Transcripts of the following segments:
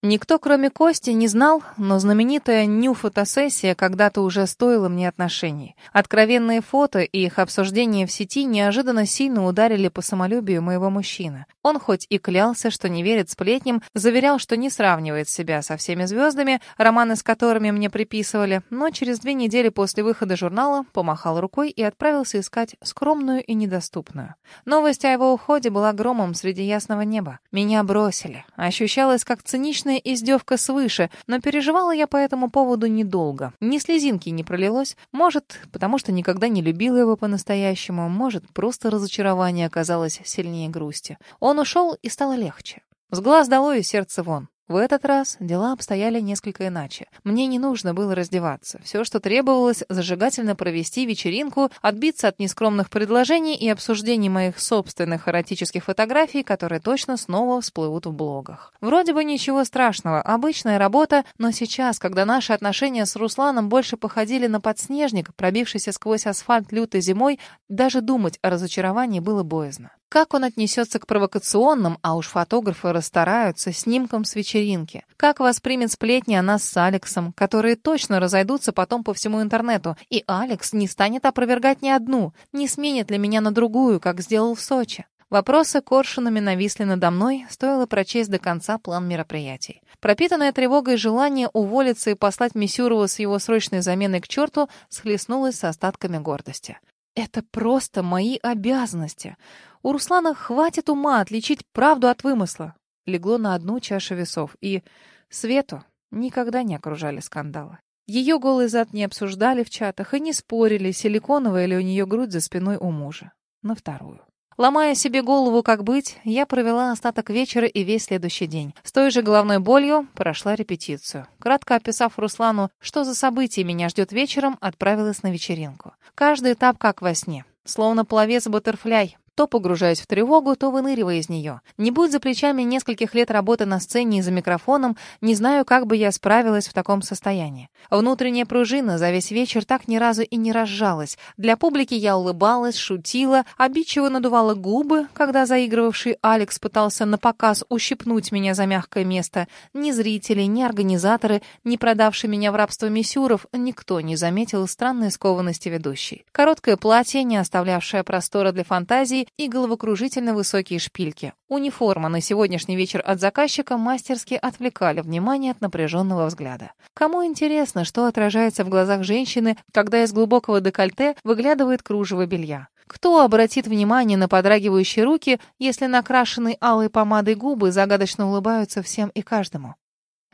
Никто, кроме Кости, не знал, но знаменитая ню-фотосессия когда-то уже стоила мне отношений. Откровенные фото и их обсуждение в сети неожиданно сильно ударили по самолюбию моего мужчины. Он хоть и клялся, что не верит сплетням, заверял, что не сравнивает себя со всеми звездами, романы с которыми мне приписывали, но через две недели после выхода журнала помахал рукой и отправился искать скромную и недоступную. Новость о его уходе была громом среди ясного неба. Меня бросили. Ощущалось, как цинично Обычная издевка свыше, но переживала я по этому поводу недолго. Ни слезинки не пролилось. Может, потому что никогда не любила его по-настоящему. Может, просто разочарование оказалось сильнее грусти. Он ушел, и стало легче. С глаз долой и сердце вон. В этот раз дела обстояли несколько иначе. Мне не нужно было раздеваться. Все, что требовалось, зажигательно провести вечеринку, отбиться от нескромных предложений и обсуждений моих собственных эротических фотографий, которые точно снова всплывут в блогах. Вроде бы ничего страшного, обычная работа, но сейчас, когда наши отношения с Русланом больше походили на подснежник, пробившийся сквозь асфальт лютой зимой, даже думать о разочаровании было боязно. Как он отнесется к провокационным, а уж фотографы расстараются, снимкам с вечеринки? Как воспримет сплетни о нас с Алексом, которые точно разойдутся потом по всему интернету? И Алекс не станет опровергать ни одну, не сменит ли меня на другую, как сделал в Сочи? Вопросы коршунами нависли надо мной, стоило прочесть до конца план мероприятий. Пропитанное тревогой желание уволиться и послать Мисюрова с его срочной заменой к черту схлестнулось с остатками гордости. Это просто мои обязанности. У Руслана хватит ума отличить правду от вымысла. Легло на одну чашу весов, и Свету никогда не окружали скандалы. Ее голый зад не обсуждали в чатах и не спорили, силиконовая ли у нее грудь за спиной у мужа. На вторую. Ломая себе голову, как быть, я провела остаток вечера и весь следующий день. С той же головной болью прошла репетицию. Кратко описав Руслану, что за событие меня ждет вечером, отправилась на вечеринку. Каждый этап как во сне. Словно пловец-баттерфляй, то погружаясь в тревогу, то выныривая из нее. Не будь за плечами нескольких лет работы на сцене и за микрофоном, не знаю, как бы я справилась в таком состоянии. Внутренняя пружина за весь вечер так ни разу и не разжалась. Для публики я улыбалась, шутила, обидчиво надувала губы, когда заигрывавший Алекс пытался на показ ущипнуть меня за мягкое место. Ни зрители, ни организаторы, ни продавшие меня в рабство миссюров, никто не заметил странной скованности ведущей. Короткое платье, не оставлявшее простора для фантазии, и головокружительно высокие шпильки. Униформа на сегодняшний вечер от заказчика мастерски отвлекали внимание от напряженного взгляда. Кому интересно, что отражается в глазах женщины, когда из глубокого декольте выглядывает кружево белья? Кто обратит внимание на подрагивающие руки, если накрашенные алой помадой губы загадочно улыбаются всем и каждому?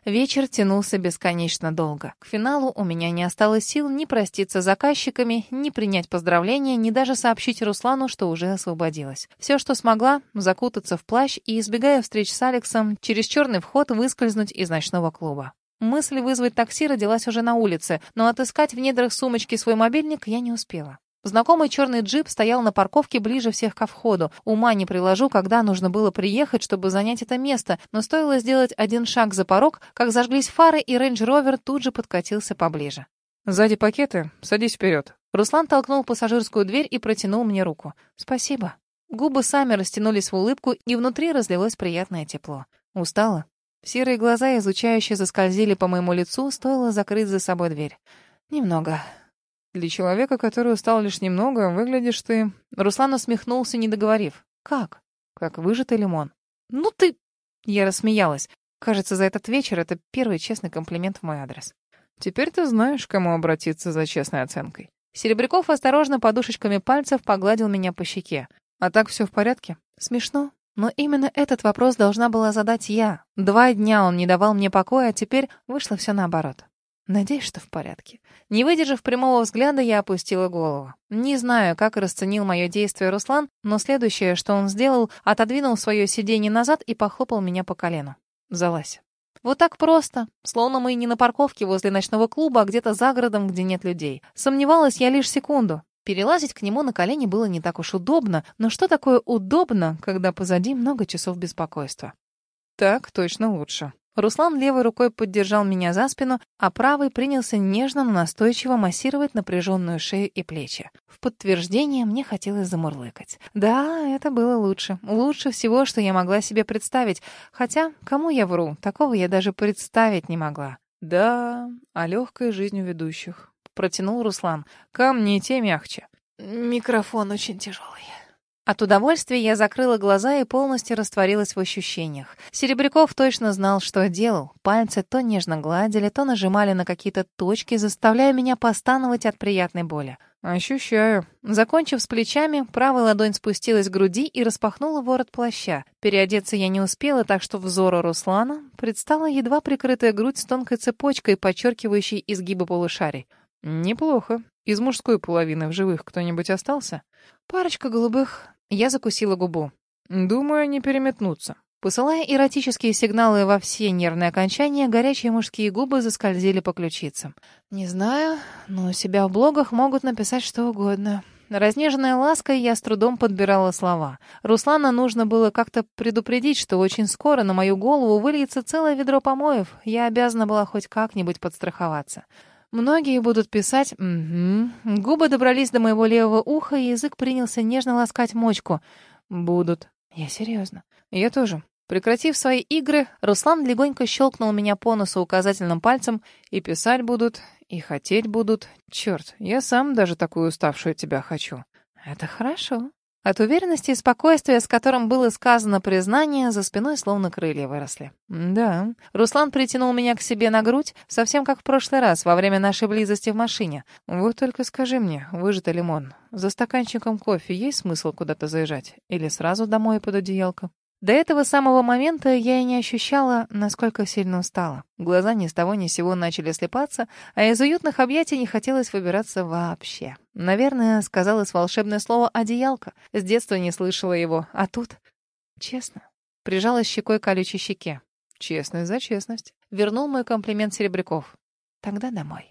Вечер тянулся бесконечно долго. К финалу у меня не осталось сил ни проститься с заказчиками, ни принять поздравления, ни даже сообщить Руслану, что уже освободилась. Все, что смогла, закутаться в плащ и, избегая встреч с Алексом, через черный вход выскользнуть из ночного клуба. Мысль вызвать такси родилась уже на улице, но отыскать в недрах сумочки свой мобильник я не успела. Знакомый черный джип стоял на парковке ближе всех ко входу. Ума не приложу, когда нужно было приехать, чтобы занять это место, но стоило сделать один шаг за порог, как зажглись фары, и рейндж-ровер тут же подкатился поближе. «Сзади пакеты. Садись вперед». Руслан толкнул пассажирскую дверь и протянул мне руку. «Спасибо». Губы сами растянулись в улыбку, и внутри разлилось приятное тепло. Устала. Серые глаза, изучающие, заскользили по моему лицу, стоило закрыть за собой дверь. «Немного», для человека, который устал лишь немного, выглядишь ты...» Руслан усмехнулся, не договорив. «Как?» «Как выжатый лимон». «Ну ты...» Я рассмеялась. Кажется, за этот вечер это первый честный комплимент в мой адрес. «Теперь ты знаешь, к кому обратиться за честной оценкой». Серебряков осторожно подушечками пальцев погладил меня по щеке. «А так все в порядке?» «Смешно. Но именно этот вопрос должна была задать я. Два дня он не давал мне покоя, а теперь вышло все наоборот. Надеюсь, что в порядке. Не выдержав прямого взгляда, я опустила голову. Не знаю, как расценил мое действие Руслан, но следующее, что он сделал, отодвинул свое сиденье назад и похлопал меня по колену. Залазь. Вот так просто, словно мы не на парковке возле ночного клуба, а где-то за городом, где нет людей. Сомневалась я лишь секунду. Перелазить к нему на колени было не так уж удобно, но что такое удобно, когда позади много часов беспокойства? Так точно лучше. Руслан левой рукой поддержал меня за спину, а правой принялся нежно, но настойчиво массировать напряженную шею и плечи. В подтверждение мне хотелось замурлыкать. Да, это было лучше. Лучше всего, что я могла себе представить. Хотя, кому я вру, такого я даже представить не могла. Да, о легкой жизни ведущих. Протянул Руслан. Камни те мягче. Микрофон очень тяжелый. От удовольствия я закрыла глаза и полностью растворилась в ощущениях. Серебряков точно знал, что делал. Пальцы то нежно гладили, то нажимали на какие-то точки, заставляя меня постановать от приятной боли. «Ощущаю». Закончив с плечами, правая ладонь спустилась к груди и распахнула ворот плаща. Переодеться я не успела, так что взору Руслана предстала едва прикрытая грудь с тонкой цепочкой, подчеркивающей изгибы полушарий. «Неплохо. Из мужской половины в живых кто-нибудь остался?» «Парочка голубых. Я закусила губу. Думаю, не переметнуться. Посылая эротические сигналы во все нервные окончания, горячие мужские губы заскользили по ключицам. Не знаю, но у себя в блогах могут написать что угодно. Разнеженная лаской я с трудом подбирала слова. Руслана нужно было как-то предупредить, что очень скоро на мою голову выльется целое ведро помоев. Я обязана была хоть как-нибудь подстраховаться. Многие будут писать «Угу». Губы добрались до моего левого уха, и язык принялся нежно ласкать мочку. «Будут». Я серьезно. Я тоже. Прекратив свои игры, Руслан легонько щелкнул меня по носу указательным пальцем. «И писать будут, и хотеть будут. Черт, я сам даже такую уставшую тебя хочу». «Это хорошо». От уверенности и спокойствия, с которым было сказано признание, за спиной словно крылья выросли. Да. Руслан притянул меня к себе на грудь, совсем как в прошлый раз, во время нашей близости в машине. Вот только скажи мне, выжатый лимон, за стаканчиком кофе есть смысл куда-то заезжать? Или сразу домой под одеялко? До этого самого момента я и не ощущала, насколько сильно устала. Глаза ни с того ни с сего начали слепаться, а из уютных объятий не хотелось выбираться вообще. Наверное, сказалось волшебное слово «одеялка». С детства не слышала его, а тут... Честно. Прижалась щекой к колючей щеке. Честность за честность. Вернул мой комплимент Серебряков. Тогда домой.